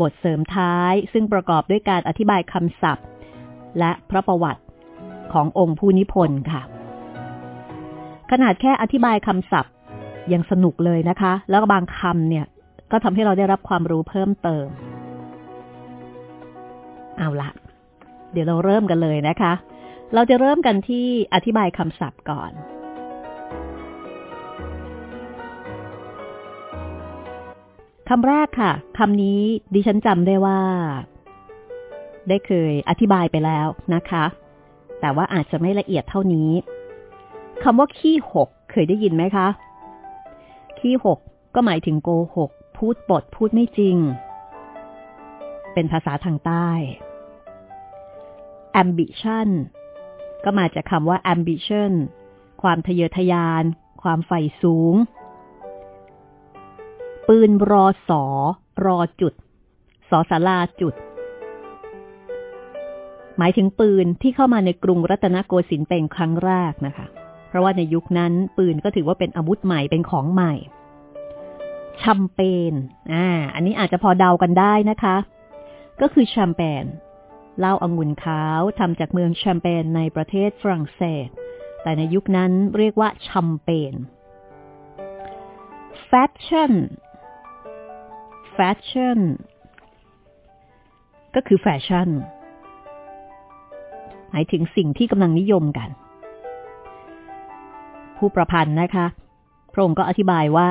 บทเสริมท้ายซึ่งประกอบด้วยการอธิบายคำศัพท์ และพระประวัติขององค์ผู้นิพนธ์ค่ะ ขนาดแค่อธิบายคำศัพท์ ยังสนุกเลยนะคะ แล้วบางคำเนี่ย ก็ทำให้เราได้รับความรู้เพิ่มเติม เอาละเดี๋ยวเราเริ่มกันเลยนะคะ เราจะเริ่มกันที่อธิบายคำศัพท์ก่อน คำแรกค่ะคำนี้ดิฉันจำได้ว่า ได้เคยอธิบายไปแล้วนะคะ แต่ว่าอาจจะไม่ละเอียดเท่านี้คำว่าขี้หกเคยได้ยินไหมคะ ขี้หกก็หมายถึงโกหก พูดปดพูดไม่จริง เป็นภาษาทางใต้ ambition ก็มาจากคำว่า ambition ความทะเยอทะยาน ความใฝ่สูง ปืนรอสอรอจุด สอสาราจุด หมายถึงปืนที่เข้ามาในกรุงรัตนโกสินทร์เป็นครั้งแรกนะคะ เพราะว่าในยุคนั้นปืนก็ถือว่าเป็นอาวุธใหม่เป็นของใหม่แชมเปญอ่า อันนี้อาจจะพอเดากันได้นะคะ ก็คือแชมเปญเหล้าองุ่นขาวทำจากเมืองแชมเปญในประเทศฝรั่งเศส แต่ในยุคนั้นเรียกว่าแชมเปญ แฟชั่น fashion ก็คือแฟชั่น หมายถึงสิ่งที่กำลังนิยมกัน ผู้ประพันธ์นะคะ พระองค์ก็อธิบายว่า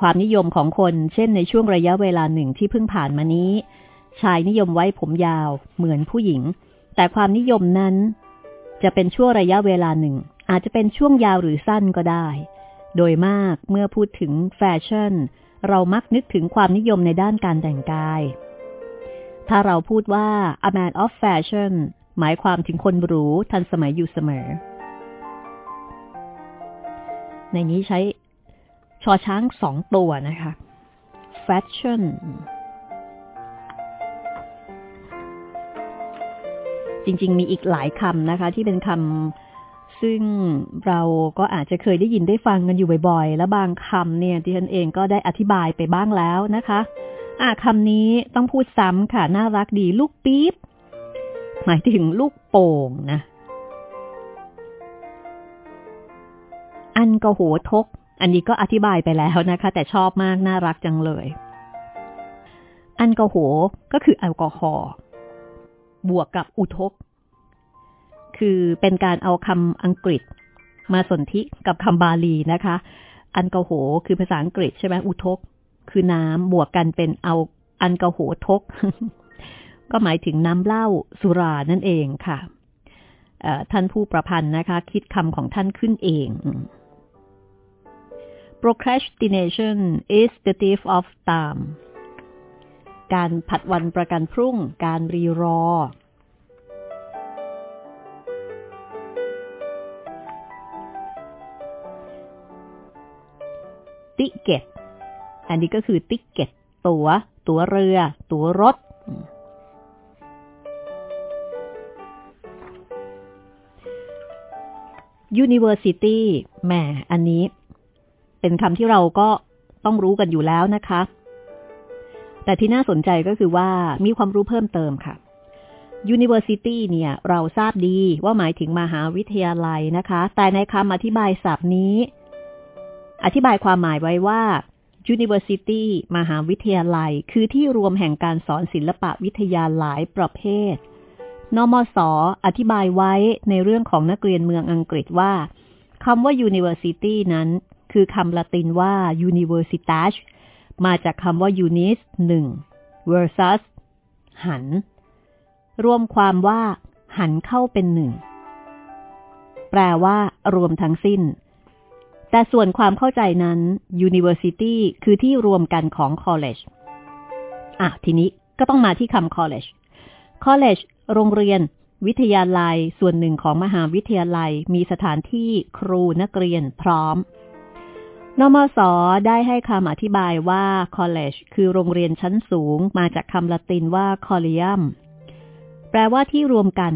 ความนิยมของคน เช่นในช่วงระยะเวลาหนึ่งที่เพิ่งผ่านมานี้ ชายนิยมไว้ผมยาวเหมือนผู้หญิง แต่ความนิยมนั้น จะเป็นช่วงระยะเวลาหนึ่ง อาจจะเป็นช่วงยาวหรือสั้นก็ได้ โดยมากเมื่อพูดถึงแฟชั่น เรามักนึกถึงความนิยมในด้านการแต่งกาย ถ้าเราพูดว่า a man of fashion หมายความถึงคนหรูทันสมัยอยู่เสมอ ในนี้ใช้ชอช้างสองตัวนะคะ fashion จริง ๆ มีอีกหลายคำนะคะ ที่เป็นคำ ซึ่งเราก็อาจจะเคยได้ยินได้ฟังกันอยู่บ่อยๆ และบางคำเนี่ยที่ฉันเองก็ได้อธิบายไปบ้างแล้วนะคะอ่าคำนี้ต้องพูดซ้ำค่ะ น่ารักดีลูกปี๊บหมายถึงลูกโป่งนะ อันกโหทก อันนี้ก็อธิบายไปแล้วนะคะ แต่ชอบมากน่ารักจังเลย อันกโหก็คือแอลกอฮอล์บวกกับอุทก คือเป็นการเอาคำอังกฤษ มาสนธิกับคำบาลีนะคะ อันกโหคือภาษาอังกฤษใช่ไหมอุทก คือน้ำบวกกันเป็นเอาอันกโหทก ก็หมายถึงน้ำเหล้าสุรานั่นเองค่ะท่านผู้ประพันธ์นะคะ คิดคำของท่านขึ้นเอง procrastination is the thief of time การผัดวันประกันพรุ่ง การรีรอ ติเกต อันนี้ก็คือติเกตตัวตัวเรือ ตัวรถ University แหม อันนี้ เป็นคำที่เราก็ต้องรู้กันอยู่แล้วนะคะ แต่ที่น่าสนใจก็คือว่ามีความรู้เพิ่มเติมค่ะ University เนี่ย เราทราบดีว่าหมายถึงมหาวิทยาลัยนะคะ แต่ในคำอธิบายศัพท์นี้ อธิบายความหมายไว้ว่า University มหาวิทยาลัย คือที่รวมแห่งการสอนศิลปะวิทยาหลายประเภท นมสออธิบายไว้ในเรื่องของนักเรียนเมืองอังกฤษว่าคำว่า University นั้น คือคำละตินว่า Universitas มาจากคำว่า unis หนึ่ง versus หัน รวมความว่า หันเข้าเป็นหนึ่ง แปลว่า รวมทั้งสิ้น แต่ส่วนความเข้าใจนั้น University คือที่รวมกันของ college อะ ทีนี้ก็ต้องมาที่คำ college college โรงเรียน วิทยาลัย ส่วนหนึ่งของมหาวิทยาลัย มีสถานที่ครูนักเรียนพร้อมนมสได้ให้คำอธิบายว่า college คือโรงเรียนชั้นสูง มาจากคำละตินว่า collegium แปลว่าที่รวมกัน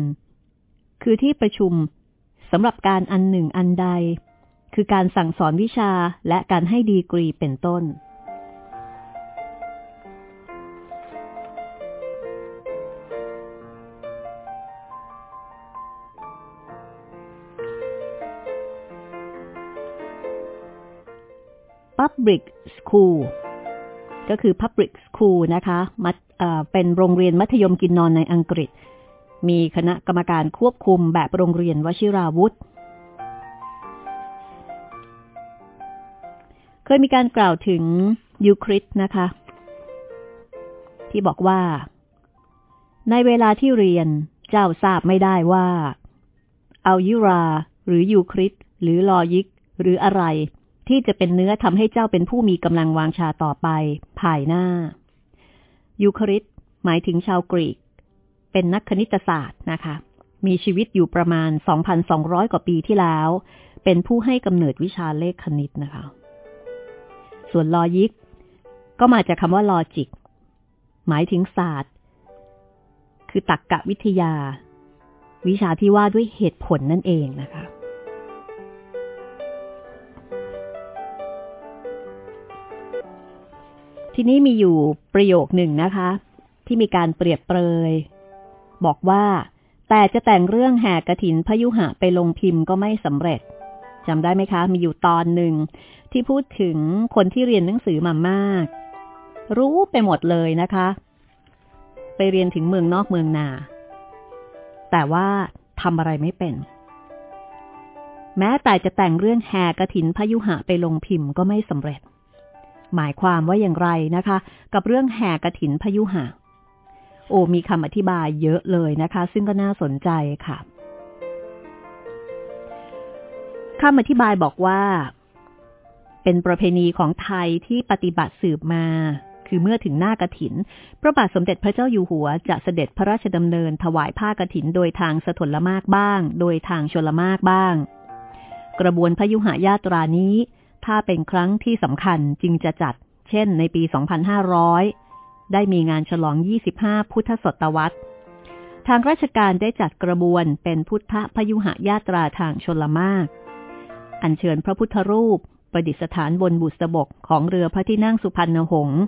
คือที่ประชุมสำหรับการอันหนึ่งอันใด คือการสั่งสอนวิชาและการให้ดีกรีเป็นต้น Public School ก็คือ Public School นะคะมัเป็นโรงเรียนมัธยมกินนอนในอังกฤษ มีคณะกรรมการควบคุมแบบโรงเรียนวชิราวุธ เคยมีการกล่าวถึงยูคริสนะคะ ที่บอกว่า ในเวลาที่เรียนเจ้าทราบไม่ได้ว่าอัลยุรา หรือยูคริสหรือลอยิก หรืออะไร ที่จะเป็นเนื้อทำให้เจ้าเป็นผู้มีกำลังวางชาต่อไป ภายหน้า ยูคริสหมายถึงชาวกรีก เป็นนักคณิตศาสตร์นะคะ มีชีวิตอยู่ประมาณ 2,200 กว่าปีที่แล้ว เป็นผู้ให้กำเนิดวิชาเลขคณิตนะคะ ส่วนลอยิก ก็มาจากคำว่าลอจิก หมายถึงศาสตร์ คือตรรกกะวิทยา วิชาที่ว่าด้วยเหตุผลนั่นเองนะคะทีนี้มีอยู่ประโยคหนึ่งนะคะ ที่มีการเปรียบเปรย บอกว่า แต่จะแต่งเรื่องแห่กระถินพยุหะไปลงพิมพ์ก็ไม่สำเร็จจำได้ไหมคะ มีอยู่ตอนหนึ่ง ที่พูดถึงคนที่เรียนหนังสือมามาก รู้ไปหมดเลยนะคะ ไปเรียนถึงเมืองนอกเมืองนา แต่ว่าทำอะไรไม่เป็น แม้แต่จะแต่งเรื่องแห่กระถินพยุหะไปลงพิมพ์ก็ไม่สำเร็จ หมายความว่าอย่างไรนะคะ กับเรื่องแห่กระถินพยุหะ โอ้มีคำอธิบายเยอะเลยนะคะ ซึ่งก็น่าสนใจค่ะคำอธิบายบอกว่า เป็นประเพณีของไทยที่ปฏิบัติสืบมา คือเมื่อถึงหน้ากระถิน พระบาทสมเด็จพระเจ้าอยู่หัวจะเสด็จพระราชดำเนินถวายผ้ากระถินโดยทางสถลมากบ้าง โดยทางชลมากบ้าง กระบวนพยุหายาตรานี้ ถ้าเป็นครั้งที่สำคัญจึงจะจัด เช่น ในปี 2500 ได้มีงานฉลอง 25 พุทธศตวรรษทางราชการได้จัดกระบวนเป็นพุทธพยุหายาตราทางชลมาก อัญเชิญพระพุทธรูป ประดิษฐานบนบุษบกของเรือพระที่นั่งสุพรรณหงษ์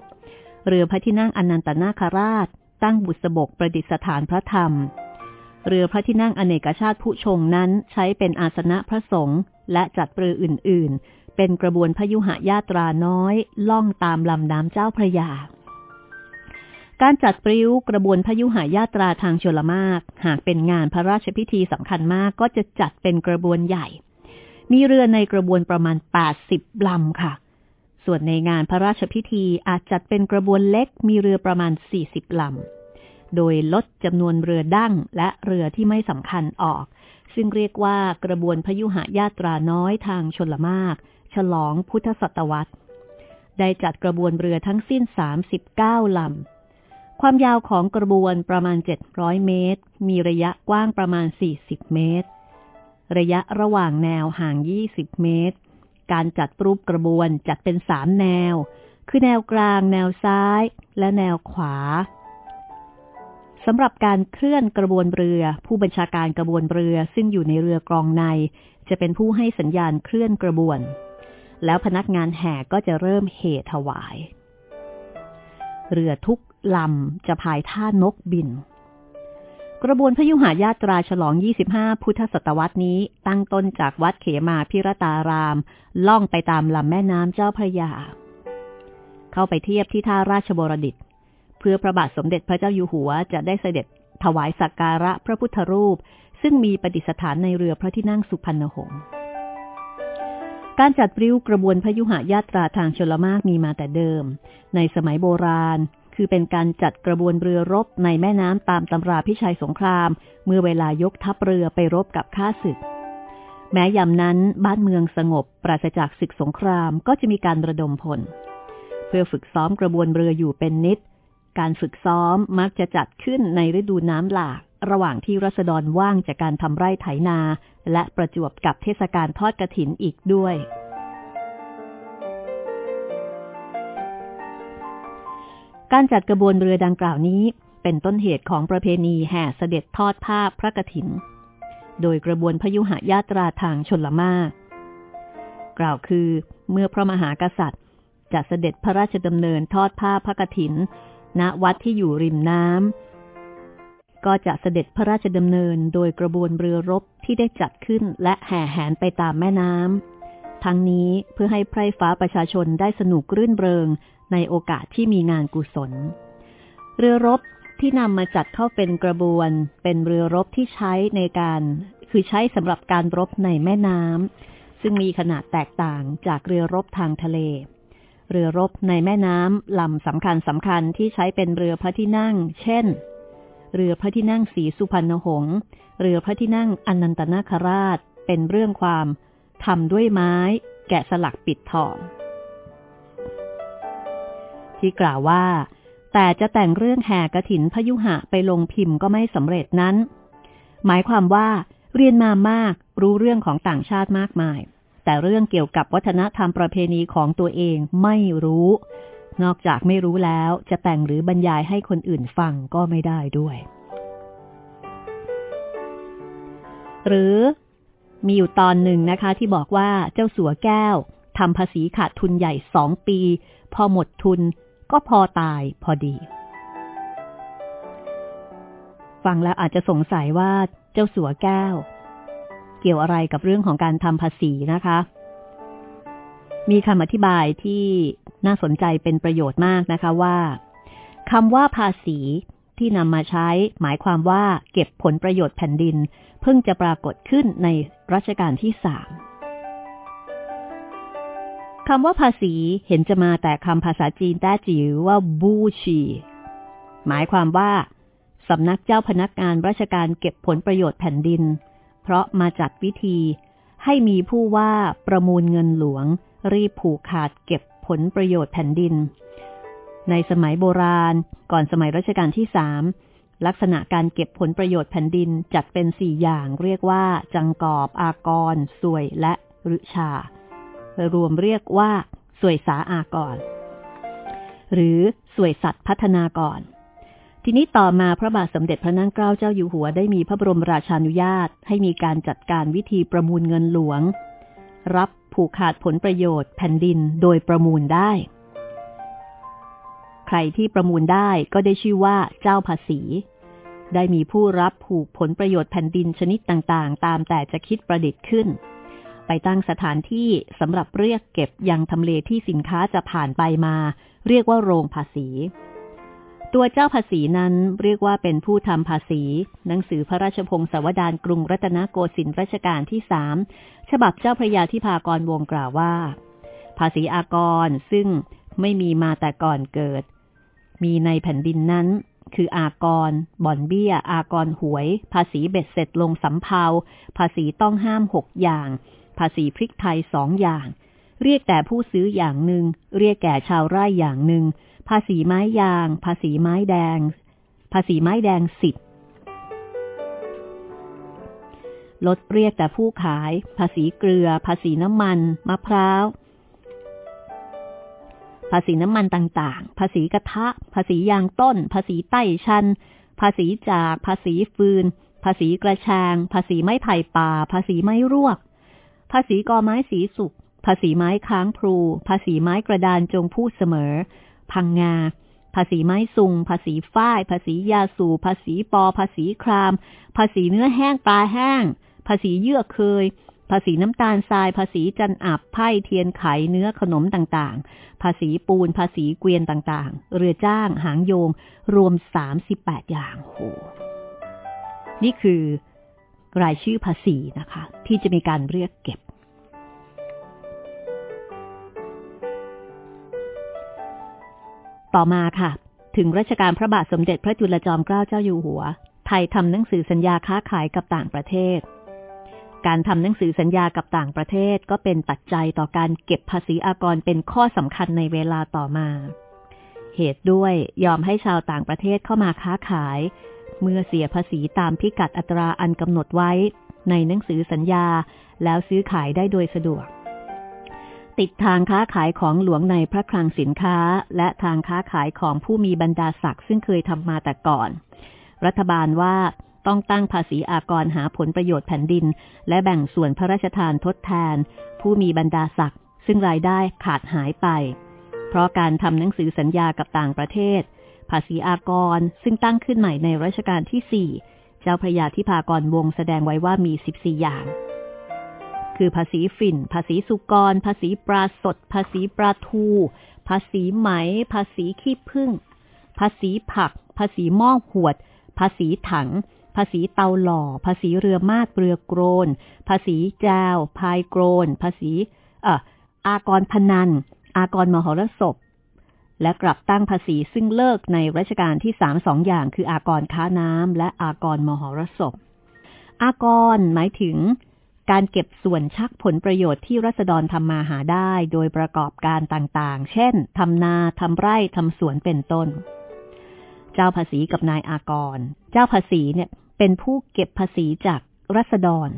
เรือพระที่นั่งอนันตนาคราช ตั้งบุษบกประดิษฐานพระธรรม เรือพระที่นั่งอเนกชาติผู้ชงนั้นใช้เป็นอาสนะพระสงฆ์และจัดเรืออื่น ๆ เป็นกระบวนพยุหญาตราน้อยล่องตามลำน้ำเจ้าพระยา การจัดปริ้วกระบวนพยุหญาตราทางชลมาก หากเป็นงานพระราชพิธีสำคัญมากก็จะจัดเป็นกระบวนใหญ่ มีเรือในกระบวนประมาณ 80 ลำค่ะ ส่วนในงานพระราชพิธีอาจจัดเป็นกระบวนเล็กมีเรือประมาณ 40 ลำ โดยลดจำนวนเรือดั้งและเรือที่ไม่สำคัญออก ซึ่งเรียกว่ากระบวนพยุหญาตราน้อยทางชนละมาก ฉลองพุทธศตวรรษ ได้จัดกระบวนเรือทั้งสิ้น 39 ลำความยาวของกระบวนประมาณ 700 เมตร มีระยะกว้างประมาณ 40 เมตร ระยะระหว่างแนวห่าง 20 เมตร การจัดรูปกระบวนจัดเป็นสามแนว คือแนวกลาง แนวซ้าย และแนวขวาสำหรับการเคลื่อนกระบวนเรือ ผู้บัญชาการกระบวนเรือซึ่งอยู่ในเรือกรองใน จะเป็นผู้ให้สัญญาณเคลื่อนกระบวน แล้วพนักงานแห่ก็จะเริ่มเหถวาย เรือทุกลำจะพายท่านกบิน กระบวนพยุหายาตราฉลอง 25 พุทธศตวรรษนี้ ตั้งต้นจากวัดเขมาพิรตาราม ล่องไปตามลำแม่น้ำเจ้าพระยา เข้าไปเทียบที่ท่าราชบรดิต เพื่อพระบาทสมเด็จพระเจ้าอยู่หัวจะได้เสด็จถวายสักการะพระพุทธรูป ซึ่งมีประดิษฐานในเรือพระที่นั่งสุพรรณหงษ์การจัดริ้วกระบวนพยุหายาตราทางชลมากมีมาแต่เดิม ในสมัยโบราณ คือเป็นการจัดกระบวนเรือรบในแม่น้ำตามตำราพิชัยสงคราม เมื่อเวลายกทัพเรือไปรบกับข้าศึก แม้ยามนั้นบ้านเมืองสงบ ปราศจากศึกสงครามก็จะมีการระดมพล เพื่อฝึกซ้อมกระบวนเรืออยู่เป็นนิด การฝึกซ้อมมักจะจัดขึ้นในฤดูน้ำหลาก ระหว่างที่รัษฎรว่างจากการทำไร่ไถนา และประจวบกับเทศกาลทอดกระถินอีกด้วย การจัดกระบวนเรือดังกล่าวนี้ เป็นต้นเหตุของประเพณีแห่เสด็จทอดผ้าพระกฐิน โดยกระบวนพยุหญาตราทางชนละมาก กล่าวคือเมื่อพระมหากษัตริย์จะเสด็จพระราชดำเนินทอดผ้าพระกฐิน ณวัดที่อยู่ริมน้ำก็จะเสด็จพระราชดำเนินโดยกระบวนเรือรบที่ได้จัดขึ้นและแห่แหนไปตามแม่น้ำทั้งนี้เพื่อให้ไพร่ฟ้าประชาชนได้สนุกรื่นเริง ในโอกาสที่มีงานกุศล เรือรบที่นำมาจัดเข้าเป็นกระบวน เป็นเรือรบที่ใช้ในการ คือใช้สำหรับการรบในแม่น้ำซึ่งมีขนาดแตกต่างจากเรือรบทางทะเล เรือรบในแม่น้ำลำสำคัญสำคัญที่ใช้เป็นเรือพระที่นั่ง เช่น เรือพระที่นั่งสีสุพรรณหงษ์เรือพระที่นั่งอนันตนาคราช เป็นเรื่องความทำด้วยไม้ แกะสลักปิดทอง ที่กล่าวว่า แต่จะแต่งเรื่องแห่กระถินพยุหะไปลงพิมพ์ก็ไม่สำเร็จนั้น หมายความว่า เรียนมามากรู้เรื่องของต่างชาติมากมาย แต่เรื่องเกี่ยวกับวัฒนธรรมประเพณีของตัวเองไม่รู้ นอกจากไม่รู้แล้วจะแต่งหรือบรรยายให้คนอื่นฟังก็ไม่ได้ด้วย หรือมีอยู่ตอนหนึ่งนะคะ ที่บอกว่าเจ้าสัวแก้วทำภาษีขาดทุนใหญ่สองปี พอหมดทุน ก็พอตายพอดี ฟังแล้วอาจจะสงสัยว่าเจ้าสัวแก้ว เกี่ยวอะไรกับเรื่องของการทำภาษีนะคะ มีคำอธิบายที่น่าสนใจเป็นประโยชน์มากนะคะว่าคำว่าภาษีที่นำมาใช้ หมายความว่าเก็บผลประโยชน์แผ่นดิน เพิ่งจะปรากฏขึ้นในรัชกาลที่สาม คำว่าภาษีเห็นจะมาแต่คำภาษาจีนแต้จิ๋วว่าบูชี หมายความว่าสำนักเจ้าพนักงานราชการเก็บผลประโยชน์แผ่นดิน เพราะมาจัดวิธีให้มีผู้ว่าประมูลเงินหลวง รีบผูกขาดเก็บผลประโยชน์แผ่นดิน ในสมัยโบราณ ก่อนสมัยรัชกาลที่สามลักษณะการเก็บผลประโยชน์แผ่นดินจัดเป็นสี่อย่างเรียกว่า จังกอบ อากร สวยและฤชา รวมเรียกว่าสวยสาอากร หรือสวยสัตว์พัฒนากร ทีนี้ต่อมาพระบาทสมเด็จพระนั่งเกล้าเจ้าอยู่หัวได้มีพระบรมราชานุญาต ให้มีการจัดการวิธีประมูลเงินหลวง รับผูกขาดผลประโยชน์แผ่นดินโดยประมูลได้ ใครที่ประมูลได้ก็ได้ชื่อว่าเจ้าภาษี ได้มีผู้รับผูกผลประโยชน์แผ่นดินชนิดต่างๆ ตามแต่จะคิดประดิษฐ์ขึ้น ไปตั้งสถานที่สำหรับเรียกเก็บยังทำเลที่สินค้าจะผ่านไปมา เรียกว่าโรงภาษี ตัวเจ้าภาษีนั้นเรียกว่าเป็นผู้ทำภาษี หนังสือพระราชพงศาวดารกรุงรัตนโกสินทร์รัชกาลที่สามฉบับเจ้าพระยาที่พากรวงกล่าวว่า ภาษีอากรซึ่งไม่มีมาแต่ก่อนเกิด มีในแผ่นดินนั้นคืออากร บ่อนเบี้ย อากรหวย ภาษีเบ็ดเสร็จลงสำเภา ภาษีต้องห้ามหกอย่าง ภาษีพริกไทยสองอย่าง เรียกแต่ผู้ซื้ออย่างหนึ่ง เรียกแก่ชาวไร่อย่างหนึ่ง ภาษีไม้ยาง ภาษีไม้แดง ภาษีไม้แดงสิบลดเรียกแต่ผู้ขาย ภาษีเกลือ ภาษีน้ำมัน มะพร้าว ภาษีน้ำมันต่างๆ ภาษีกระทะ ภาษียางต้น ภาษีใต้ชัน ภาษีจาก ภาษีฟืน ภาษีกระชาง ภาษีไม้ไผ่ป่า ภาษีไม้รวก ภาษีกอไม้สีสุก ภาษีไม้ค้างพลู ภาษีไม้กระดานจงพูดเสมอ พังงา ภาษีไม้สุง ภาษีฝ้าย ภาษียาสูภาษีปอ ภาษีคราม ภาษีเนื้อแห้งปลาแห้ง ภาษีเยื่อเคย ภาษีน้ำตาลทราย ภาษีจันอับไพ่เทียนไข เนื้อขนมต่างๆ ภาษีปูน ภาษีเกวียนต่างๆ เรือจ้าง หางโยง รวมสามสิบแปดอย่างโหนี่คือ รายชื่อภาษีนะคะ ที่จะมีการเรียกเก็บ ต่อมาค่ะ ถึงรัชกาลพระบาทสมเด็จพระจุลจอมเกล้าเจ้าอยู่หัว ไทยทำหนังสือสัญญาค้าขายกับต่างประเทศ การทำหนังสือสัญญากับต่างประเทศก็เป็นปัจจัยต่อการเก็บภาษีอากรเป็นข้อสำคัญในเวลาต่อมา เหตุด้วยยอมให้ชาวต่างประเทศเข้ามาค้าขาย เมื่อเสียภาษีตามพิกัดอัตราอันกำหนดไว้ ในหนังสือสัญญาแล้วซื้อขายได้โดยสะดวก ติดทางค้าขายของหลวงในพระคลังสินค้า และทางค้าขายของผู้มีบรรดาศักดิ์ซึ่งเคยทำมาแต่ก่อน รัฐบาลว่าต้องตั้งภาษีอากรหาผลประโยชน์แผ่นดิน และแบ่งส่วนพระราชทานทดแทน ผู้มีบรรดาศักดิ์ซึ่งรายได้ขาดหายไป เพราะการทำหนังสือสัญญากับต่างประเทศ ภาษีอากร ซึ่งตั้งขึ้นใหม่ในรัชกาลที่สี่เจ้าพระยาทิพากรวงแสดงไว้ว่ามี 14 อย่าง คือภาษีฝิ่น ภาษีสุกร ภาษีปลาสด ภาษีปลาทู ภาษีไหม ภาษีขี้ผึ้ง ภาษีผัก ภาษีหม้อหวด ภาษีถังภาษีเตาหล่อ ภาษีเรือมาดเรือโกรน ภาษีแจวพายโกรน ภาษี เอ่อ อากรพนัน อากรมหรสพ และกลับตั้งภาษีซึ่งเลิกในรัชกาลที่สามสองอย่างคืออากรค้าน้ำและอากรมหรสพ อากรหมายถึง การเก็บส่วนชักผลประโยชน์ที่รัษฎรทำมาหาได้ โดยประกอบการต่างๆ เช่นทำนาทำไร่ทำสวนเป็นต้น เจ้าภาษีกับนายอากร เจ้าภาษีเนี่ยเป็นผู้เก็บภาษีจากรัษฎร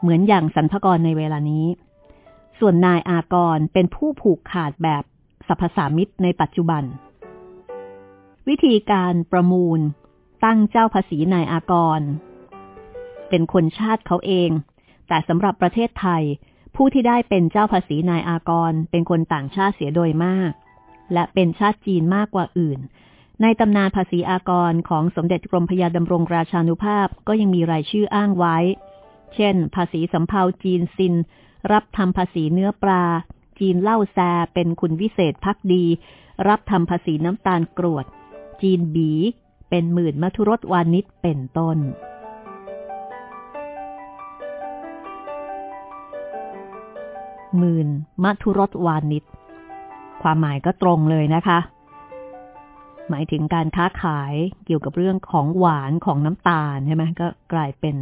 เหมือนอย่างสรรพกรในเวลานี้ ส่วนนายอากรเป็นผู้ผูกขาดแบบ สรรพสามิตในปัจจุบัน วิธีการประมูล ตั้งเจ้าภาษีนายอากร เป็นคนชาติเขาเอง แต่สำหรับประเทศไทย ผู้ที่ได้เป็นเจ้าภาษีนายอากร เป็นคนต่างชาติเสียโดยมาก และเป็นชาติจีนมากกว่าอื่น ในตำนานภาษีอากรของสมเด็จกรมพยาดำรงราชานุภาพก็ยังมีรายชื่ออ้างไว้ เช่น ภาษีสำเภาจีนซินรับทำภาษีเนื้อปลา จีนเล่าแซเป็นคุณวิเศษพักดี รับทำภาษีน้ำตาลกรวด จีนบี เป็นหมื่นมัทุรสวานิชเป็นต้น หมื่นมัทุรสวานิชความหมายก็ตรงเลยนะคะ หมายถึงการค้าขายเกี่ยวกับเรื่องของหวานของน้ำตาลใช่ไหมก็กลายเป็น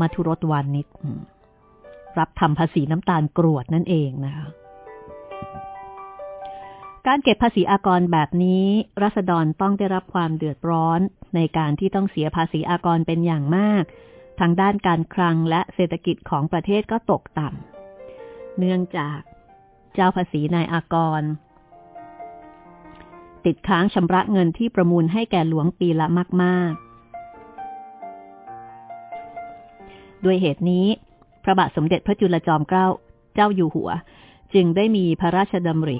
มัทุรสวานิช รับทำภาษีน้ำตาลกรวดนั่นเองนะคะการเก็บภาษีอากรแบบนี้รัษฎรต้องได้รับความเดือดร้อนในการที่ต้องเสียภาษีอากรเป็นอย่างมาก ทางด้านการคลังและเศรษฐกิจของประเทศก็ตกต่ำเนื่องจากเจ้าภาษีนายอากร ติดค้างชำระเงินที่ประมูลให้แก่หลวงปีละมาก ๆ ด้วยเหตุนี้ พระบาทสมเด็จพระจุลจอมเกล้าเจ้าอยู่หัว จึงได้มีพระราชดำริ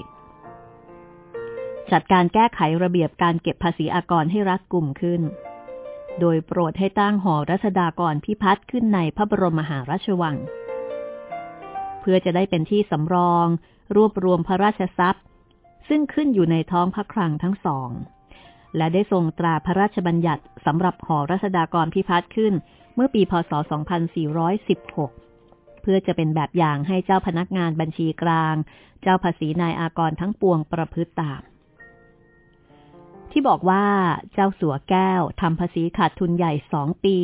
จัดการแก้ไขระเบียบการเก็บภาษีอากรให้รัดกลุ่มขึ้น โดยโปรดให้ตั้งหอรัศดากรพิพัฒน์ขึ้นในพระบรมมหาราชวัง เพื่อจะได้เป็นที่สำรอง รวบรวมพระราชทรัพย์ ซึ่งขึ้นอยู่ในท้องพระคลังทั้งสอง และได้ทรงตราพระราชบัญญัติสำหรับหอรัศดากรพิพัฒน์ขึ้น เมื่อปีพศ 2416 เพื่อจะเป็นแบบอย่างให้เจ้าพนักงานบัญชีกลาง เจ้าภาษีนายอากรทั้งปวงประพฤติตาม ที่บอกว่าเจ้าสัวแก้วทำภาษีขาดทุนใหญ่สองปี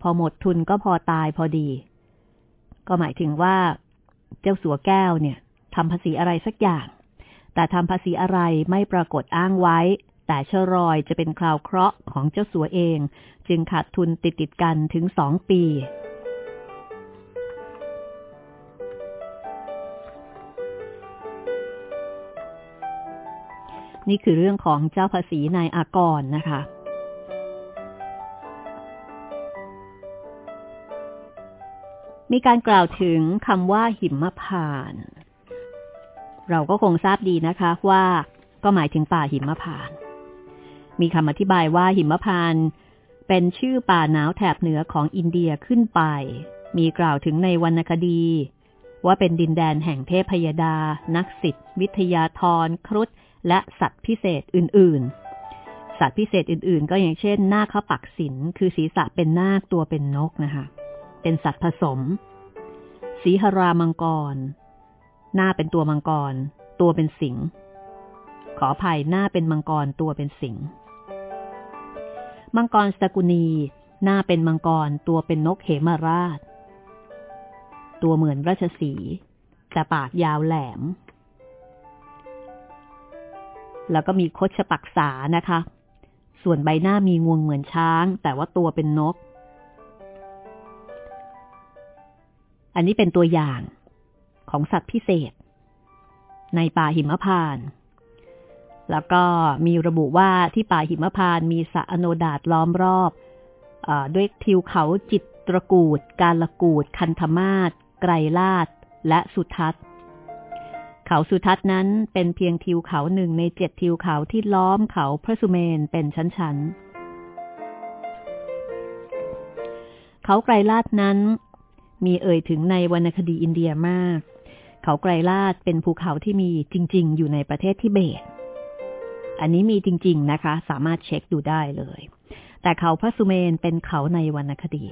พอหมดทุนก็พอตายพอดี ก็หมายถึงว่า เจ้าสัวแก้วเนี่ยทำภาษีอะไรสักอย่าง แต่ทำภาษีอะไรไม่ปรากฏอ้างไว้ แต่เชรอยจะเป็นคราวเคราะห์ของเจ้าสัวเอง จึงขาดทุนติดติดกันถึงสองปี นี่คือเรื่องของเจ้าภาษีนายอากรนะคะ มีการกล่าวถึงคำว่าหิมพาน เราก็คงทราบดีนะคะว่าก็หมายถึงป่าหิมพาน มีคำอธิบายว่าหิมพานเป็นชื่อป่าหนาวแถบเหนือของอินเดียขึ้นไป มีกล่าวถึงในวรรณคดี ว่าเป็นดินแดนแห่งเทพยดา นักสิทธิวิทยาธรครุฑ และสัตว์พิเศษอื่น ๆ สัตว์พิเศษอื่น ๆ ก็อย่างเช่น นาคขปักศิลคือศีรษะเป็นนาคตัวเป็นนกนะคะเป็นสัตว์ผสม สีหรามังกร หน้าเป็นตัวมังกร ตัวเป็นสิงขออภัยหน้าเป็นมังกรตัวเป็นสิงมังกรสกุณีหน้าเป็นมังกรตัวเป็นนกเหมราช ตัวเหมือนราชสีแต่ปากยาวแหลม แล้วก็มีคดชปักษานะคะ ส่วนใบหน้ามีงวงเหมือนช้าง แต่ว่าตัวเป็นนก อันนี้เป็นตัวอย่างของสัตว์พิเศษ ในป่าหิมพานแล้วก็มีระบุว่าที่ป่าหิมพานมีสระอโนดาตล้อมรอบอด้วยทิวเขาจิตตระกูด การละกูด คันธมาศไกรลาดและสุทัศน์ เขาสุทัศน์นั้นเป็นเพียงทิวเขาหนึ่งในเจ็ดทิวเขาที่ล้อมเขาพระสุเมนเป็นชั้นๆ เขาไกรลาดนั้น มีเอ่ยถึงในวรรณคดีอินเดียมาก เขาไกรลาดเป็นภูเขาที่มีจริง ๆ อยู่ในประเทศทิเบต อันนี้มีจริง ๆ นะคะ สามารถเช็คดูได้เลย แต่เขาพระสุเมนเป็นเขาในวรรณคดี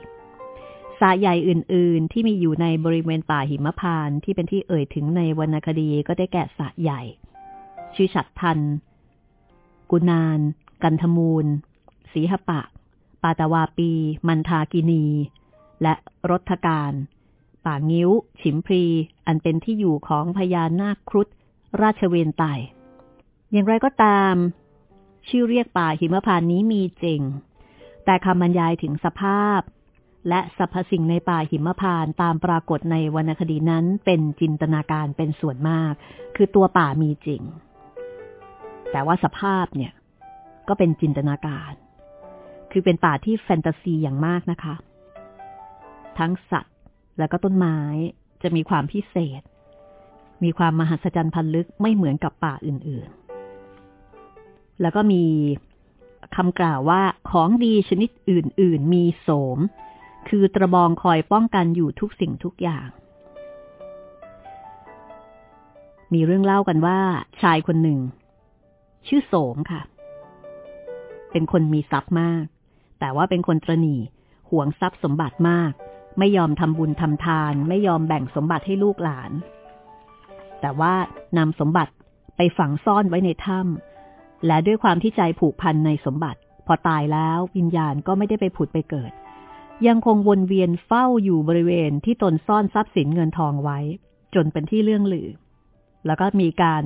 สาใหญ่อื่น ๆ ที่มีอยู่ในบริเวณป่าหิมพานที่เป็นที่เอ่ยถึงในวรรณคดีก็ได้แก่สาใหญ่ ชื่อฉัดทัน กุนาน กันธมูล สีหปะ ปาตาวาปี มันทากินี และรถการ ป่างิ้ว ฉิมพรี อันเป็นที่อยู่ของพญานาคครุฑราชเวนไตอย่างไรก็ตาม ชื่อเรียกป่าหิมพานนี้มีจริง แต่คำบรรยายถึงสภาพ และสรรพสิ่งในป่าหิมพานตามปรากฏในวรรณคดีนั้นเป็นจินตนาการเป็นส่วนมาก คือตัวป่ามีจริง แต่ว่าสภาพเนี่ย ก็เป็นจินตนาการ คือเป็นป่าที่แฟนตาซีอย่างมากนะคะ ทั้งสัตว์และก็ต้นไม้จะมีความพิเศษ มีความมหัศจรรย์พันลึกไม่เหมือนกับป่าอื่นๆ แล้วก็มีคำกล่าวว่าของดีชนิดอื่น ๆ มีโสม คือตะบองคอยป้องกันอยู่ทุกสิ่งทุกอย่าง มีเรื่องเล่ากันว่า ชายคนหนึ่ง ชื่อโสมค่ะ เป็นคนมีทรัพย์มาก แต่ว่าเป็นคนตรณีหวงทรัพย์สมบัติมาก ไม่ยอมทำบุญทำทาน ไม่ยอมแบ่งสมบัติให้ลูกหลาน แต่ว่านำสมบัติไปฝังซ่อนไว้ในถ้ำและด้วยความที่ใจผูกพันในสมบัติ พอตายแล้ววิญญาณก็ไม่ได้ไปผุดไปเกิด ยังคงวนเวียนเฝ้าอยู่บริเวณที่ตนซ่อนทรัพย์สินเงินทองไว้ จนเป็นที่เรื่องลือ แล้วก็มีการ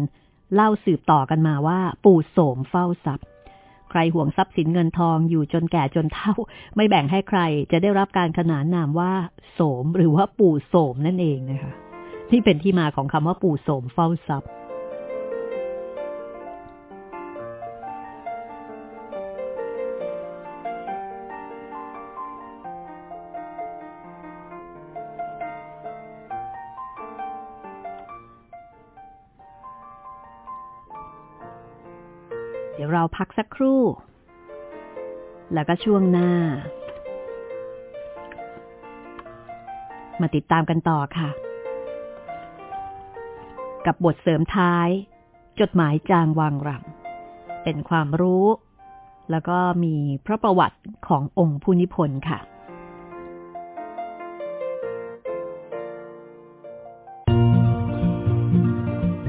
เล่าสืบต่อกันมาว่า ปู่โสมเฝ้าทรัพย์ ใครห่วงทรัพย์สินเงินทองอยู่จนแก่จนเฒ่า ไม่แบ่งให้ใครจะได้รับการขนานนามว่า โสมหรือว่าปู่โสมนั่นเองนะคะที่เป็นที่มาของคำว่าปู่โสมเฝ้าทรัพย์ พักสักครู่ แล้วก็ช่วงหน้า มาติดตามกันต่อค่ะ กับบทเสริมท้าย จดหมายจางวางรำเป็นความรู้ แล้วก็มีพระประวัติขององค์ผู้นิพนธ์ค่ะ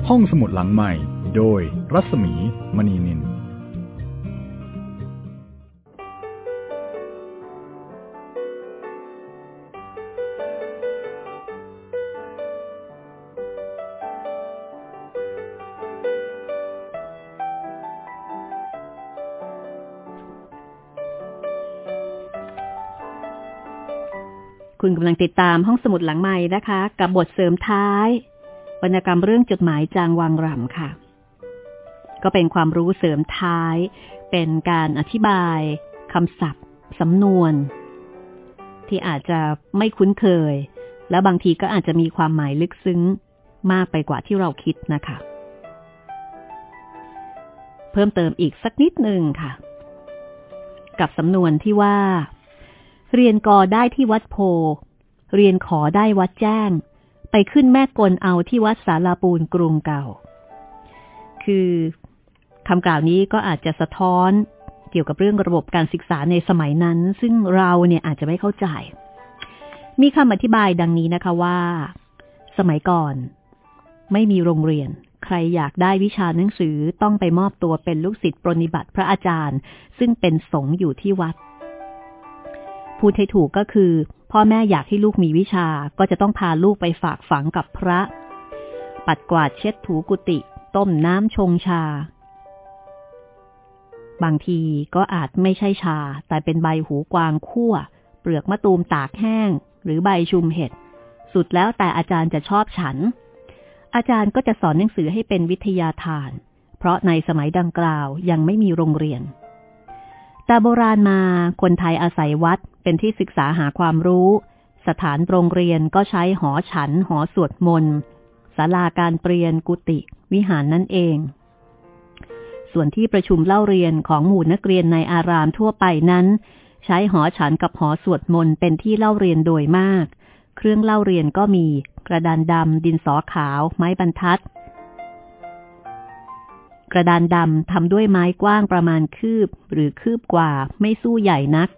ห้องสมุดหลังใหม่ โดยรัศมีมณีนิน คุณกำลังติดตามห้องสมุดหลังใหม่นะคะ กับบทเสริมท้าย วรรณกรรมเรื่องจดหมายจางวังรำค่ะ ก็เป็นความรู้เสริมท้าย เป็นการอธิบายคำศัพท์สำนวน ที่อาจจะไม่คุ้นเคย และบางทีก็อาจจะมีความหมายลึกซึ้งมากไปกว่าที่เราคิดนะคะ เพิ่มเติมอีกสักนิดหนึ่งค่ะ กับสำนวนที่ว่า เรียนกอได้ที่วัดโพ เรียนขอได้วัดแจ้ง ไปขึ้นแม่กลเอาที่วัดสาลาปูนกรุงเก่า คือคำกล่าวนี้ก็อาจจะสะท้อนเกี่ยวกับเรื่องระบบการศึกษาในสมัยนั้น ซึ่งเราเนี่ยอาจจะไม่เข้าใจ มีคำอธิบายดังนี้นะคะว่า สมัยก่อน ไม่มีโรงเรียน ใครอยากได้วิชาหนังสือต้องไปมอบตัวเป็นลูกศิษย์ปรนิบัติพระอาจารย์ ซึ่งเป็นสงฆ์อยู่ที่วัด พูดให้ถูกก็คือ พ่อแม่อยากให้ลูกมีวิชาก็จะต้องพาลูกไปฝากฝังกับพระ ปัดกวาดเช็ดถูกุฏิต้มน้ำชงชา บางทีก็อาจไม่ใช่ชา แต่เป็นใบหูกวางคั่ว เปลือกมะตูมตากแห้ง หรือใบชุมเห็ด สุดแล้วแต่อาจารย์จะชอบฉัน อาจารย์ก็จะสอนหนังสือให้เป็นวิทยาทาน เพราะในสมัยดังกล่าวยังไม่มีโรงเรียนแต่โบราณมาคนไทยอาศัยวัด เป็นที่ศึกษาหาความรู้ สถานโรงเรียนก็ใช้หอฉัน หอสวดมนต์ศาลาการเปลี่ยนกุฏิวิหารนั่นเอง ส่วนที่ประชุมเล่าเรียนของหมู่นักเรียนในอารามทั่วไปนั้น ใช้หอฉันกับหอสวดมนต์เป็นที่เล่าเรียนโดยมาก เครื่องเล่าเรียนก็มีกระดานดำดินสอขาว ไม้บรรทัด กระดานดำทำด้วยไม้กว้างประมาณคืบหรือคืบกว่าไม่สู้ใหญ่นัก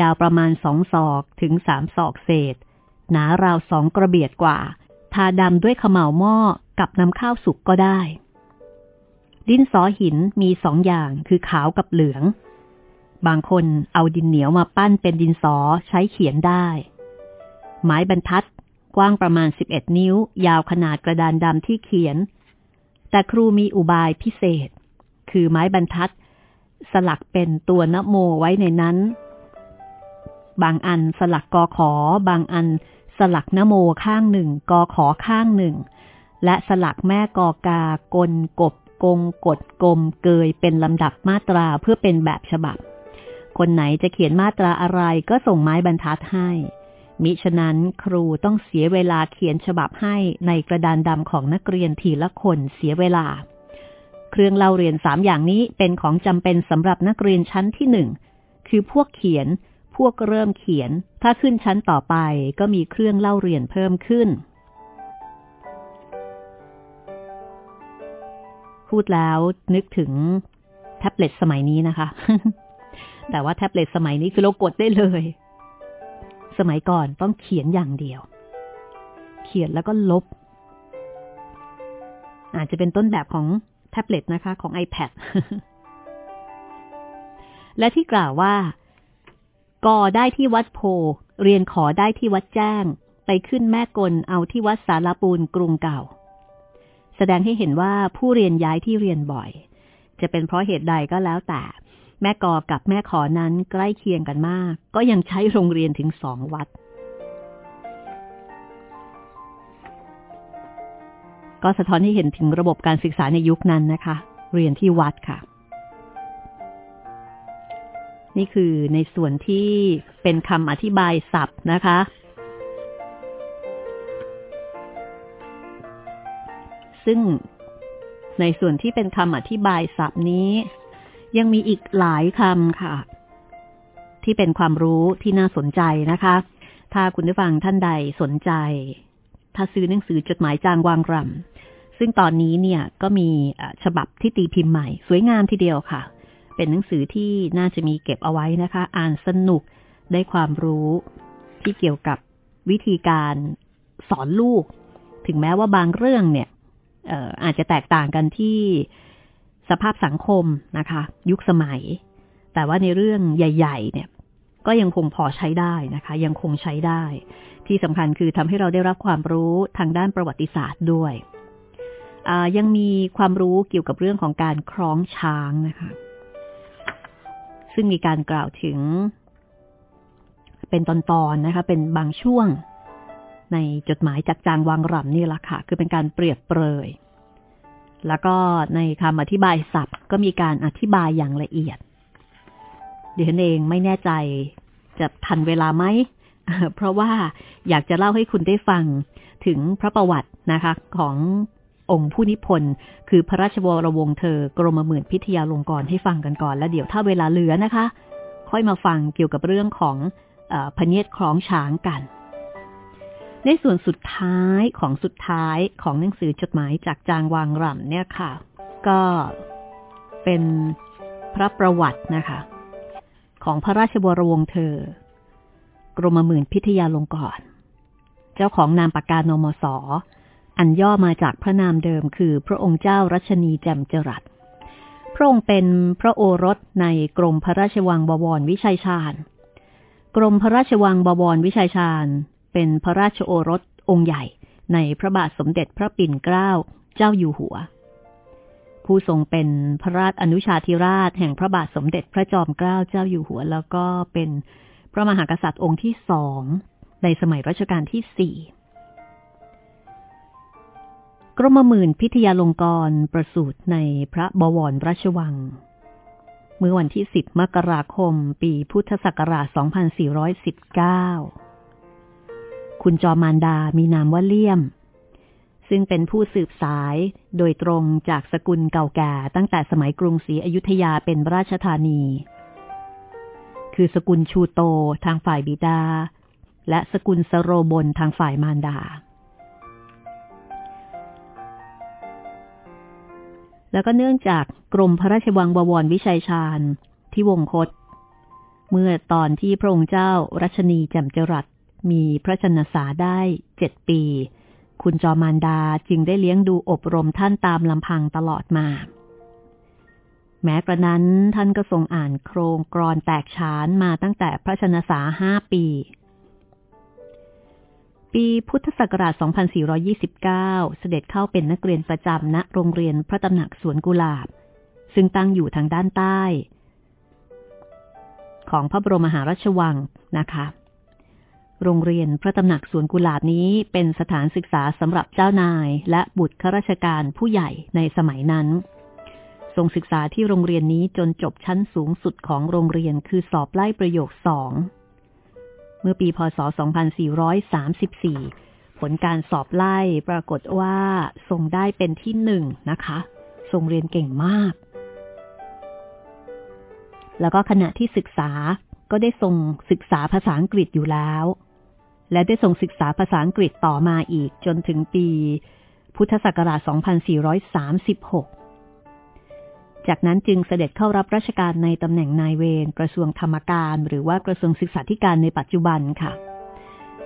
ยาวประมาณสองศอกถึงสามศอกเศษ หนาราวสองกระเบียดกว่า ทาดำด้วยขมเหลาหม้อกับน้ำข้าวสุกก็ได้ ดินสอหินมีสองอย่างคือขาวกับเหลือง บางคนเอาดินเหนียวมาปั้นเป็นดินสอใช้เขียนได้ ไม้บรรทัดกว้างประมาณ 11 นิ้ว ยาวขนาดกระดานดำที่เขียน แต่ครูมีอุบายพิเศษ คือไม้บรรทัด สลักเป็นตัวนโมไว้ในนั้น บางอันสลักกอขอบางอันสลักนโมข้างหนึ่งกอขอข้างหนึ่ง และสลักแม่กอกากลกบกงกดกลมเกยเป็นลำดับมาตราเพื่อเป็นแบบฉบับ คนไหนจะเขียนมาตราอะไรก็ส่งไม้บรรทัดให้ มิฉะนั้นครูต้องเสียเวลาเขียนฉบับให้ในกระดานดำของนักเรียนทีละคนเสียเวลา เครื่องเล่าเรียนสามอย่างนี้เป็นของจำเป็นสำหรับนักเรียนชั้นที่หนึ่งคือพวกเขียน พวกเริ่มเขียน ถ้าขึ้นชั้นต่อไปก็มีเครื่องเล่าเรียนเพิ่มขึ้น พูดแล้วนึกถึงแท็บเล็ตสมัยนี้นะคะ แต่ว่าแท็บเล็ตสมัยนี้คือเรากดได้เลย สมัยก่อนต้องเขียนอย่างเดียว เขียนแล้วก็ลบ อาจจะเป็นต้นแบบของแท็บเล็ตนะคะ ของ iPad และที่กล่าวว่า กอได้ที่วัดโพ เรียนขอได้ที่วัดแจ้ง ไปขึ้นแม่กลเอาที่วัดสารปูนกรุงเก่า แสดงให้เห็นว่าผู้เรียนย้ายที่เรียนบ่อย จะเป็นเพราะเหตุใดก็แล้วแต่ แม่กอกับแม่ขอนั้นใกล้เคียงกันมาก ก็ยังใช้โรงเรียนถึงสองวัด ก็สะท้อนให้เห็นถึงระบบการศึกษาในยุคนั้นนะคะ เรียนที่วัดค่ะ นี่คือในส่วนที่เป็นคำอธิบายศัพท์นะคะ ซึ่งในส่วนที่เป็นคำอธิบายศัพท์นี้ ยังมีอีกหลายคำค่ะ ที่เป็นความรู้ที่น่าสนใจนะคะ ถ้าคุณผู้ฟังท่านใดสนใจ ถ้าซื้อหนังสือจดหมายจางวางรำซึ่งตอนนี้เนี่ยก็มีฉบับที่ตีพิมพ์ใหม่ สวยงามทีเดียวค่ะ เป็นหนังสือที่น่าจะมีเก็บเอาไว้นะคะ อ่านสนุกได้ความรู้ที่เกี่ยวกับวิธีการสอนลูก ถึงแม้ว่าบางเรื่องเนี่ยอาจจะแตกต่างกันที่สภาพสังคมนะคะ ยุคสมัย แต่ว่าในเรื่องใหญ่ ๆ เนี่ย ก็ยังคงพอใช้ได้นะคะ ยังคงใช้ได้ ที่สำคัญคือทำให้เราได้รับความรู้ทางด้านประวัติศาสตร์ด้วยยังมีความรู้เกี่ยวกับเรื่องของการคล้องช้างนะคะ ซึ่งมีการกล่าวถึง เป็นตอนๆนนะคะ เป็นบางช่วง ในจดหมายจากจางวังรำนี่แหละค่ะ คือเป็นการเปรียบเปรย แล้วก็ในคำอธิบายศัพท์ ก็มีการอธิบายอย่างละเอียดเดิฉันเองไม่แน่ใจจะทันเวลาไหม เพราะว่าอยากจะเล่าให้คุณได้ฟังถึงพระประวัตินะคะ ของ องค์ผู้นิพนธ์คือพระราชวรวงศ์เธอกรมหมื่นพิทยาลงกรให้ฟังกันก่อน แล้วเดี๋ยวถ้าเวลาเหลือนะคะ ค่อยมาฟังเกี่ยวกับเรื่องของอพเนียดคล้องช้างกัน ในส่วนสุดท้ายของสุดท้ายของหนังสือจดหมายจากจางวางรำเนี่ยค่ะ ก็เป็นพระประวัตินะคะ ของพระราชบรวงศ์เธอ กรมหมื่นพิทยาลงกรณ์เจ้าของนามปากกานมส อันย่อมาจากพระนามเดิมคือพระองค์เจ้ารัชนีแจ่มจรัสพระองค์เป็นพระโอรสในกรมพระราชวังบวรวิชัยชาญ กรมพระราชวังบวรวิชัยชาญ เป็นพระราชโอรสองค์ใหญ่ในพระบาทสมเด็จพระปิ่นเกล้าเจ้าอยู่หัว ผู้ทรงเป็นพระราชอนุชาธิราชแห่งพระบาทสมเด็จพระจอมเกล้าเจ้าอยู่หัว แล้วก็เป็นพระมหากษัตริย์องค์ที่สองในสมัยรัชกาลที่สี่ กรมหมื่นพิทยาลงกรประสูติในพระบวรราชวัง เมื่อวันที่ 10 มกราคม ปีพุทธศักราช 2419 คุณจอมานดามีนามว่าเลี่ยม ซึ่งเป็นผู้สืบสายโดยตรงจากสกุลเก่าแก่ตั้งแต่สมัยกรุงศรีอยุธยาเป็นราชธานี คือสกุลชูโตทางฝ่ายบิดา และสกุลสโรบนทางฝ่ายมารดา แล้วก็เนื่องจากกรมพระราชวังบวรวิชัยชาญที่วงคต เมื่อตอนที่พระองค์เจ้ารัชนีแจำจรัสมีพระชนสาได้เจ็ดปี คุณจอมานดาจึงได้เลี้ยงดูอบรมท่านตามลำพังตลอดมา แม้กระนั้นท่านก็ทรงอ่านโครงกรอนแตกฉานมาตั้งแต่พระชนสาห้าปี ปีพุทธศักราช 2429 เสด็จเข้าเป็นนักเรียนประจำณโรงเรียนพระตำหนักสวนกุหลาบ ซึ่งตั้งอยู่ทางด้านใต้ ของพระบรมมหาราชวังนะคะ โรงเรียนพระตำหนักสวนกุหลาบนี้เป็นสถานศึกษาสำหรับเจ้านายและบุตรข้าราชการผู้ใหญ่ในสมัยนั้น ทรงศึกษาที่โรงเรียนนี้จนจบชั้นสูงสุดของโรงเรียนคือสอบไล่ประโยคสอง เมื่อปีพศ 2434 ผลการสอบไล่ปรากฏว่าทรงได้เป็นที่หนึ่งนะคะ ทรงเรียนเก่งมาก แล้วก็ขณะที่ศึกษาก็ได้ทรงศึกษาภาษาอังกฤษอยู่แล้ว และได้ส่งศึกษาภาษาอังกฤษต่อมาอีกจนถึงปี พุทธศักราช 2436 จากนั้นจึงเสด็จเข้ารับราชการในตำแหน่งนายเวรกระทรวงธรรมการ หรือว่ากระทรวงศึกษาธิการในปัจจุบันค่ะ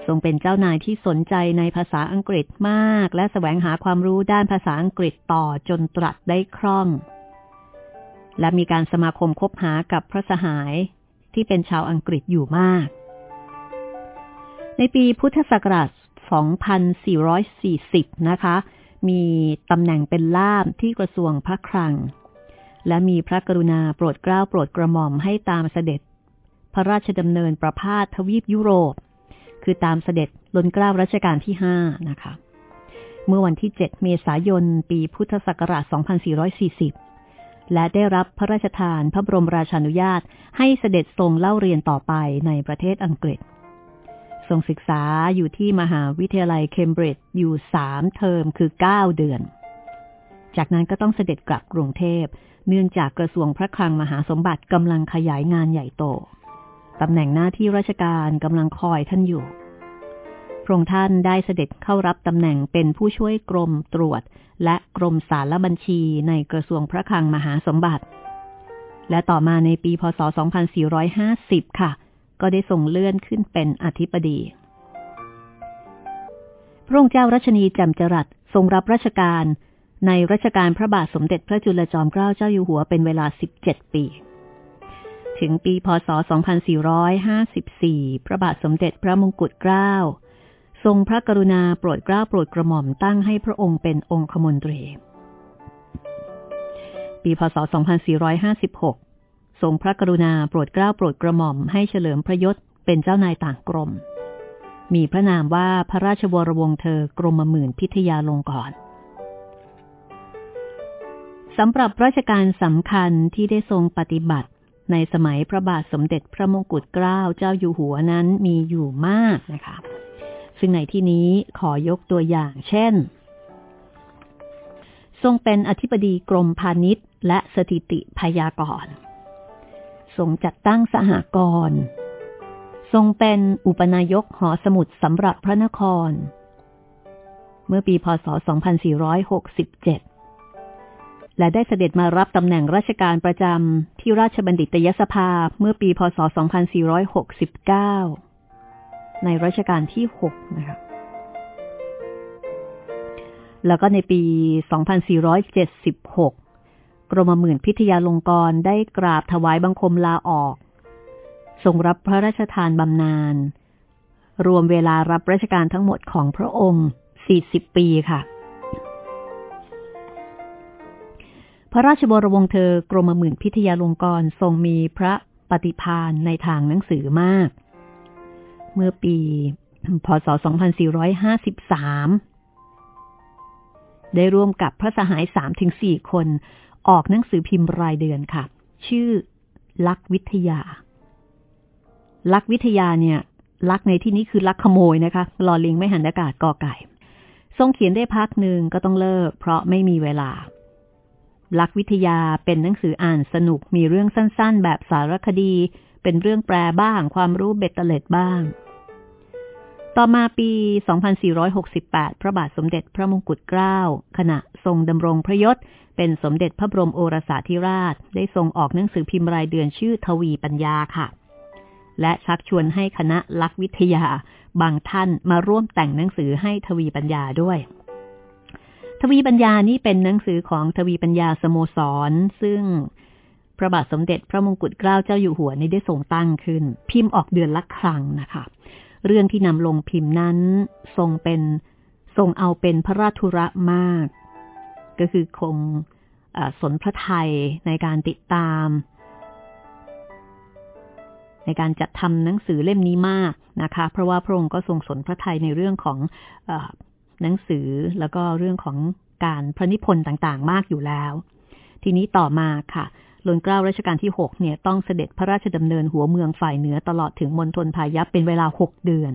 ทรงเป็นเจ้านายที่สนใจในภาษาอังกฤษมาก และแสวงหาความรู้ด้านภาษาอังกฤษต่อจนตรัสได้คล่อง และมีการสมาคมคบหากับพระสหายที่เป็นชาวอังกฤษอยู่มาก ในปีพุทธศักราช 2440 นะคะ มีตำแหน่งเป็นล่ามที่กระทรวงพระคลัง และมีพระกรุณาโปรดเกล้าโปรดกระหม่อมให้ตามเสด็จ พระราชดำเนินประพาสทวีปยุโรป คือตามเสด็จล้นเกล้ารัชกาลที่5นะคะ เมื่อวันที่ 7 เมษายน ปีพุทธศักราช 2440 และได้รับพระราชทานพระบรมราชานุญาตให้เสด็จทรงเล่าเรียนต่อไปในประเทศอังกฤษ ทรงศึกษาอยู่ที่มหาวิทยาลัยเคมบริดจ์อยู่สามเทอมคือเก้าเดือน จากนั้นก็ต้องเสด็จกลับกรุงเทพ เนื่องจากกระทรวงพระคลังมหาสมบัติกำลังขยายงานใหญ่โตตำแหน่งหน้าที่ราชการกำลังคอยท่านอยู่ พระองค์ท่านได้เสด็จเข้ารับตำแหน่งเป็นผู้ช่วยกรมตรวจ และกรมสารบัญชีในกระทรวงพระคลังมหาสมบัติ และต่อมาในปีพศ 2450 ค่ะ ก็ได้ส่งเลื่อนขึ้นเป็นอธิบดี พระองค์เจ้ารัชนีแจ่มจรัสทรงรับราชการ ในรัชการพระบาทสมเด็จพระจุลจอมเกล้าเจ้าอยู่หัวเป็นเวลา 17 ปี ถึงปี พศ 2454 พระบาทสมเด็จพระมงกุฎเกล้าทรงพระกรุณาโปรดเกล้าโปรดกระหม่อมตั้งให้พระองค์เป็นองคมนตรี ปี พศ 2456 ทรงพระกรุณาโปรดเกล้าโปรดกระหม่อมให้เฉลิมพระยศเป็นเจ้านายต่างกรม มีพระนามว่าพระราชวรวงเธอกรมหมื่นพิทยาลงก่อน สำหรับราชการสำคัญที่ได้ทรงปฏิบัติ ในสมัยพระบาทสมเด็จพระมงกุฎเกล้าเจ้าอยู่หัวนั้นมีอยู่มากนะคะ ซึ่งในที่นี้ขอยกตัวอย่าง เช่น ทรงเป็นอธิบดีกรมพาณิชย์ และสถิติพยากรณ์ทรงจัดตั้งสหกรณ์ทรงเป็นอุปนายกหอสมุดสำหรับพระนคร เมื่อปีพศ 2467 และได้เสด็จมารับตำแหน่งราชการประจำที่ราชบัณฑิตยสภาเมื่อปีพศ 2469 ในรัชกาลที่ 6 นะคะ แล้วก็ในปี 2476 กรมหมื่นพิทยาลงกรได้กราบถวายบังคมลาออก ทรงรับพระราชทานบำนาญ รวมเวลารับราชการทั้งหมดของพระองค์ 40 ปีค่ะ พระราชบรวงเธอกรมหมื่นพิทยาลงกรทรงมีพระปฏิพานในทางหนังสือมาก เมื่อปีพศ 2453 ได้ร่วมกับพระสหาย 3-4 คน ออกหนังสือพิมพ์รายเดือนค่ะ ชื่อ ลักวิทยา ลักวิทยาเนี่ย ลักในที่นี้คือลักขโมยนะคะลอลิงไม่หันอากาศกอไก่ ทรงเขียนได้พักหนึ่งก็ต้องเลิก เพราะไม่มีเวลา ลักวิทยาเป็นหนังสืออ่านสนุกมีเรื่องสั้นๆ แบบสารคดี เป็นเรื่องแปลบ้าง ความรู้เบ็ดเตล็ดบ้าง ต่อมาปี 2468 พระบาทสมเด็จพระมงกุฎเกล้าขณะทรงดำรงพระยศ เป็นสมเด็จพระบรมโอรสาธิราช ได้ทรงออกหนังสือพิมพ์รายเดือนชื่อทวีปัญญาค่ะ และชักชวนให้คณะลักวิทยา บางท่านมาร่วมแต่งหนังสือให้ทวีปัญญาด้วย ทวีปัญญานี่เป็นหนังสือของทวีปัญญาสโมสร ซึ่งพระบาทสมเด็จพระมงกุฎเกล้าเจ้าอยู่หัวนี้ได้ทรงตั้งขึ้น พิมพ์ออกเดือนละครั้งนะคะ เรื่องที่นำลงพิมพ์นั้นทรงเป็นทรงเอาเป็นพระราชุระมาก ก็คือคงสนพระไทยในการติดตาม ในการจัดทำหนังสือเล่มนี้มากนะคะ เพราะว่าพระองค์ก็ทรงสนพระไทยในเรื่องของอ หนังสือแล้วก็เรื่องของการพระนิพนธ์ต่างๆ มากอยู่แล้ว ทีนี้ต่อมาค่ะลนเกล้ารัชกาลที่หกเนี่ยต้องเสด็จพระราชดำเนินหัวเมืองฝ่ายเหนือตลอดถึงมณฑลพายัพเป็นเวลาหกเดือน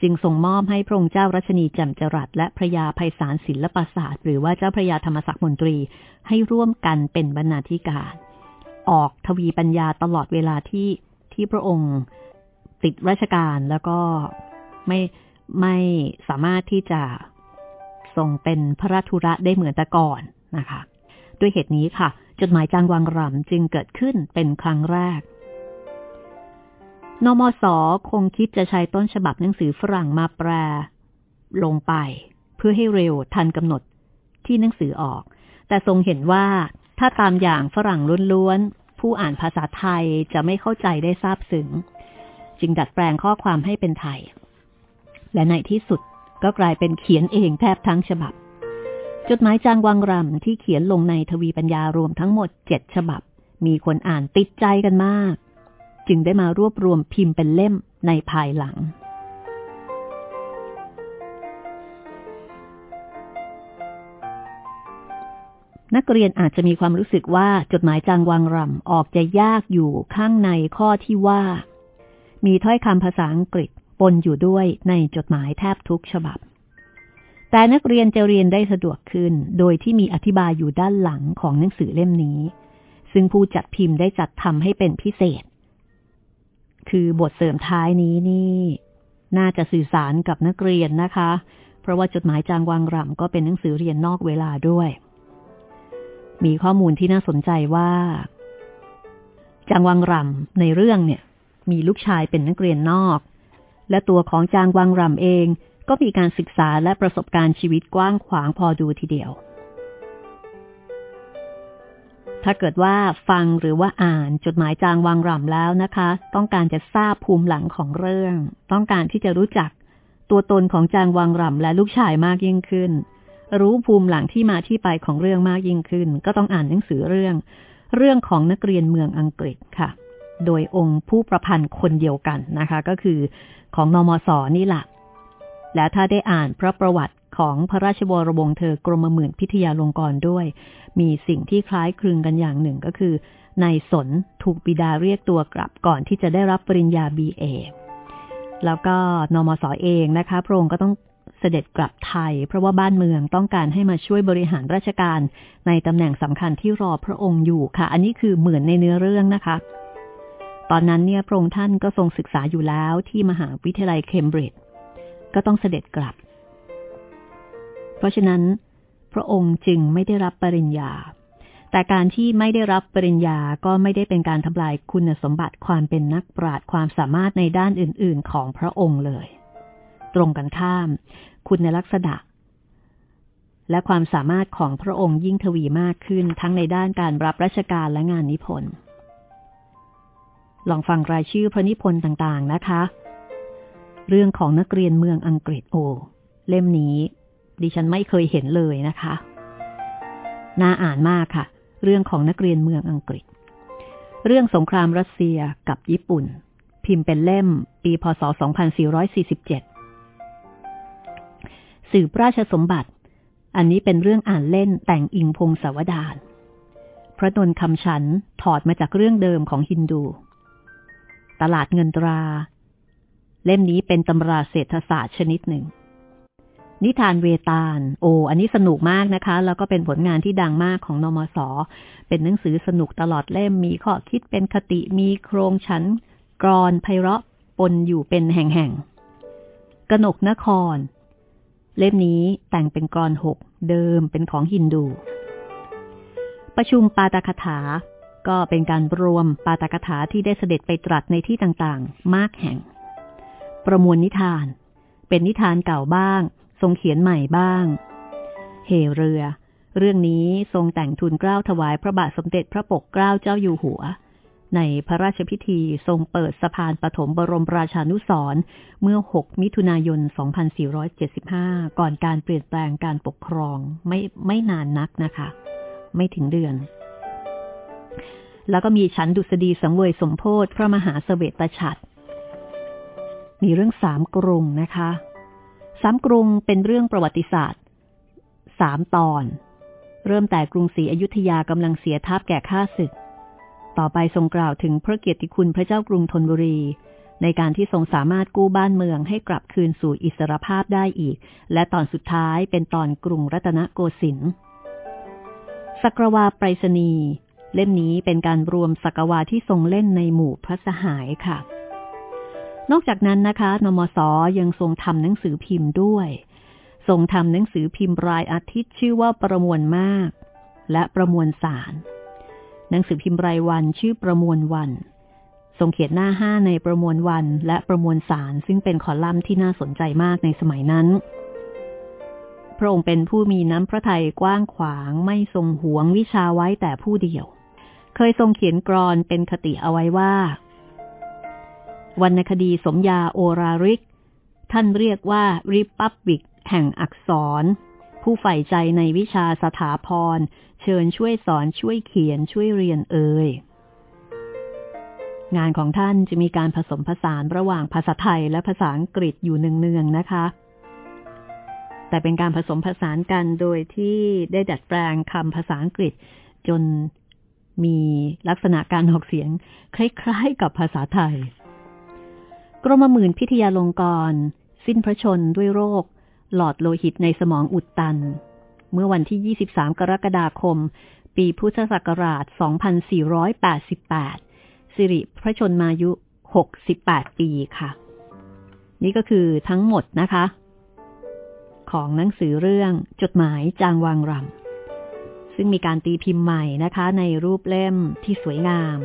จึงส่งมอบให้พระองค์เจ้ารัชนีจำจรัสและพระยาภัยสารศิลปศาสตร์ หรือว่าเจ้าพระยาธรรมศักดิ์มนตรีให้ร่วมกันเป็นบรรณาธิการ ออกทวีปัญญาตลอดเวลาที่ที่พระองค์ติดราชการแล้วก็ไม่ ไม่สามารถที่จะส่งเป็นพระราชุระได้เหมือนแต่ก่อนนะคะ ด้วยเหตุนี้ค่ะ จดหมายจางวังรำจึงเกิดขึ้นเป็นครั้งแรก นมสคงคิดจะใช้ต้นฉบับหนังสือฝรั่งมาแปล ลงไป เพื่อให้เร็วทันกำหนดที่หนังสือออก แต่ทรงเห็นว่าถ้าตามอย่างฝรั่งล้วนๆ ผู้อ่านภาษาไทยจะไม่เข้าใจได้ทราบซึ้งจึงดัดแปลงข้อความให้เป็นไทย และในที่สุดก็กลายเป็นเขียนเองแทบทั้งฉบับ จดหมายจางวังรำที่เขียนลงในทวีปัญญารวมทั้งหมดเจ็ดฉบับ มีคนอ่านติดใจกันมาก จึงได้มารวบรวมพิมพ์เป็นเล่มในภายหลัง นักเรียนอาจจะมีความรู้สึกว่าจดหมายจางวังรำออกจะยากอยู่ข้างในข้อที่ว่า มีถ้อยคำภาษาอังกฤษ ปนอยู่ด้วยในจดหมายแทบทุกฉบับ แต่นักเรียนจะเรียนได้สะดวกขึ้น โดยที่มีอธิบายอยู่ด้านหลังของหนังสือเล่มนี้ ซึ่งผู้จัดพิมพ์ได้จัดทำให้เป็นพิเศษ คือบทเสริมท้ายนี้นี่ น่าจะสื่อสารกับนักเรียนนะคะ เพราะว่าจดหมายจางวังรำก็เป็นหนังสือเรียนนอกเวลาด้วย มีข้อมูลที่น่าสนใจว่าจางวังรำในเรื่องเนี่ย มีลูกชายเป็นนักเรียนนอก และตัวของจางวังรำเองก็มีการศึกษาและประสบการณ์ชีวิตกว้างขวางพอดูทีเดียว ถ้าเกิดว่าฟังหรือว่าอ่านจดหมายจางวางรำแล้วนะคะ ต้องการจะทราบภูมิหลังของเรื่อง ต้องการที่จะรู้จักตัวตนของจางวางรำและลูกชายมากยิ่งขึ้น รู้ภูมิหลังที่มาที่ไปของเรื่องมากยิ่งขึ้น ก็ต้องอ่านหนังสือเรื่อง เรื่องของนักเรียนเมืองอังกฤษค่ะ โดยองค์ผู้ประพันธ์คนเดียวกันนะคะ ก็คือของนอมศนี่แหละและถ้าได้อ่านพระประวัติของพระราชวรวงศ์เธอกรมหมื่นพิทยาลงกรด้วย มีสิ่งที่คล้ายคลึงกันอย่างหนึ่งก็คือนายสนถูกบิดาเรียกตัวกลับก่อนที่จะได้รับปริญญาบีเอแล้วก็นมสอเองนะคะ พระองค์ก็ต้องเสด็จกลับไทย เพราะว่าบ้านเมืองต้องการให้มาช่วยบริหารราชการในตำแหน่งสำคัญที่รอพระองค์อยู่ค่ะ อันนี้คือเหมือนในเนื้อเรื่องนะคะ ตอนนั้นเนี่ยพระองค์ท่านก็ทรงศึกษาอยู่แล้วที่มหาวิทยาลัยเคมบริดจ์ก็ต้องเสด็จกลับ เพราะฉะนั้น พระองค์จึงไม่ได้รับปริญญา แต่การที่ไม่ได้รับปริญญาก็ไม่ได้เป็นการทำลายคุณสมบัติความเป็นนักปราชญ์ความสามารถในด้านอื่น ๆ ของพระองค์เลย ตรงกันข้าม คุณในลักษณะ และความสามารถของพระองค์ยิ่งทวีมากขึ้นทั้งในด้านการรับราชการและงานนิพนธ์ ลองฟังรายชื่อพระนิพนธ์ต่างๆนะคะ เรื่องของนักเรียนเมืองอังกฤษโอ เล่มนี้ ดิฉันไม่เคยเห็นเลยนะคะ น่าอ่านมากค่ะ เรื่องของนักเรียนเมืองอังกฤษ เรื่องสงครามรัสเซียกับญี่ปุ่น พิมพ์เป็นเล่ม ปีพศ 2447 สืบราชสมบัติ อันนี้เป็นเรื่องอ่านเล่นแต่งอิงพงศาวดารพระนนคำฉันถอดมาจากเรื่องเดิมของฮินดู ตลาดเงินตรา เล่มนี้เป็นตำราเศรษฐศาสตร์ชนิดหนึ่ง นิทานเวตาล โอ อันนี้สนุกมากนะคะ แล้วก็เป็นผลงานที่ดังมากของนอมสเป็นหนังสือสนุกตลอดเล่มมีข้อคิดเป็นคติมีโครงชั้นกรอนไพเราะปนอยู่เป็นแห่งๆกนกนคร เล่มนี้แต่งเป็นกรหกเดิมเป็นของฮินดู ประชุมปาตคถา ก็เป็นการรวมปาตกถาที่ได้เสด็จไปตรัสในที่ต่างๆ มากแห่ง ประมวลนิทาน เป็นนิทานเก่าบ้าง ทรงเขียนใหม่บ้าง เหเรือ เรื่องนี้ทรงแต่งทุนเกล้าถวายพระบาทสมเด็จพระปกเกล้าเจ้าอยู่หัว ในพระราชพิธีทรงเปิดสะพานปฐมบรมราชานุสร์เมื่อ 6 มิถุนายน 2475 ก่อนการเปลี่ยนแปลงการปกครองไม่ไม่นานนักนะคะ ไม่ถึงเดือน แล้วก็มีชั้นดุษฎีสังเวยสมโพธพระมหาเสวตฉัตรมีเรื่องสามกรุงนะคะ สามกรุงเป็นเรื่องประวัติศาสตร์สามตอน เริ่มแต่กรุงศรีอยุธยากำลังเสียทัพแก่ข้าศึก ต่อไปทรงกล่าวถึงพระเกียรติคุณพระเจ้ากรุงธนบุรี ในการที่ทรงสามารถกู้บ้านเมืองให้กลับคืนสู่อิสรภาพได้อีก และตอนสุดท้ายเป็นตอนกรุงรัตนโกสินทร์สักรวาไปรษณีย เล่มนี้เป็นการรวมสักวาที่ทรงเล่นในหมู่พระสหายค่ะ นอกจากนั้นนะคะ นมสยังทรงทำหนังสือพิมพ์ด้วย ทรงทำหนังสือพิมพ์รายอาทิตย์ชื่อว่าประมวลมาก และประมวลสาร หนังสือพิมพ์รายวันชื่อประมวลวัน ทรงเขียนหน้าห้าในประมวลวันและประมวลสาร ซึ่งเป็นคอลัมน์ที่น่าสนใจมากในสมัยนั้นพระองค์เป็นผู้มีน้ำพระทัยกว้างขวางไม่ทรงหวงวิชาไว้แต่ผู้เดียว เคยทรงเขียนกรอนเป็นคติเอาไว้ว่า วรรณคดีสมยาโอราริก ท่านเรียกว่าริปับบิกแห่งอักษร ผู้ใฝ่ใจในวิชาสถาพร เชิญช่วยสอนช่วยเขียนช่วยเรียนเอ่ยงานของท่านจะมีการผสมผสานระหว่างภาษาไทยและภาษาอังกฤษอยู่เนืองๆนะคะ แต่เป็นการผสมผสานกันโดยที่ได้ดัดแปลงคำภาษาอังกฤษ จน มีลักษณะการออกเสียง คล้ายๆ กับภาษาไทย กรมหมื่นพิทยาลงกร สิ้นพระชนด้วยโรค หลอดโลหิตในสมองอุดตัน เมื่อวันที่ 23 กรกฎาคม ปีพุทธศักราช 2488 สิริพระชนมายุ 68 ปีค่ะ นี่ก็คือทั้งหมดนะคะ ของหนังสือเรื่องจดหมายจางวางรำ ซึ่งมีการตีพิมพ์ใหม่นะคะ ในรูปเล่มที่สวยงาม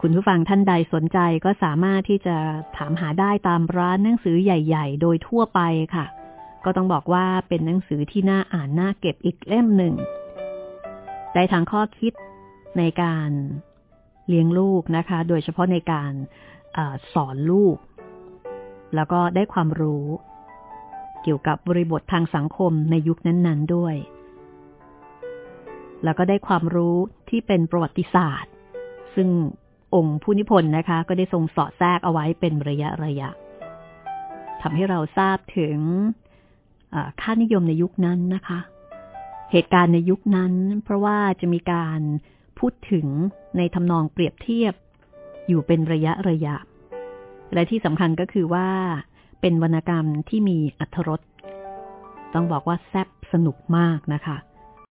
คุณผู้ฟังท่านใดสนใจก็สามารถที่จะถามหาได้ตามร้านหนังสือใหญ่ ๆ โดยทั่วไปค่ะ ก็ต้องบอกว่าเป็นหนังสือที่น่าอ่านน่าเก็บอีกเล่มหนึ่งได้ทางข้อคิดในการเลี้ยงลูกนะคะ โดยเฉพาะในการอสอนลูก แล้วก็ได้ความรู้ เกี่ยวกับบริบททางสังคมในยุคนั้น ๆ ด้วย แล้วก็ได้ความรู้ที่เป็นประวัติศาสตร์ ซึ่งองค์ผู้นิพนธ์นะคะ ก็ได้ทรงสอดแทรกเอาไว้เป็นระยะระยะทำให้เราทราบถึงค่านิยมในยุคนั้นนะคะ เหตุการณ์ในยุคนั้น เพราะว่าจะมีการพูดถึงในทำนองเปรียบเทียบอยู่เป็นระยะระยะ และที่สำคัญก็คือว่า เป็นวรรณกรรมที่มีอัธรสต้องบอกว่าแซ่บสนุกมากนะคะ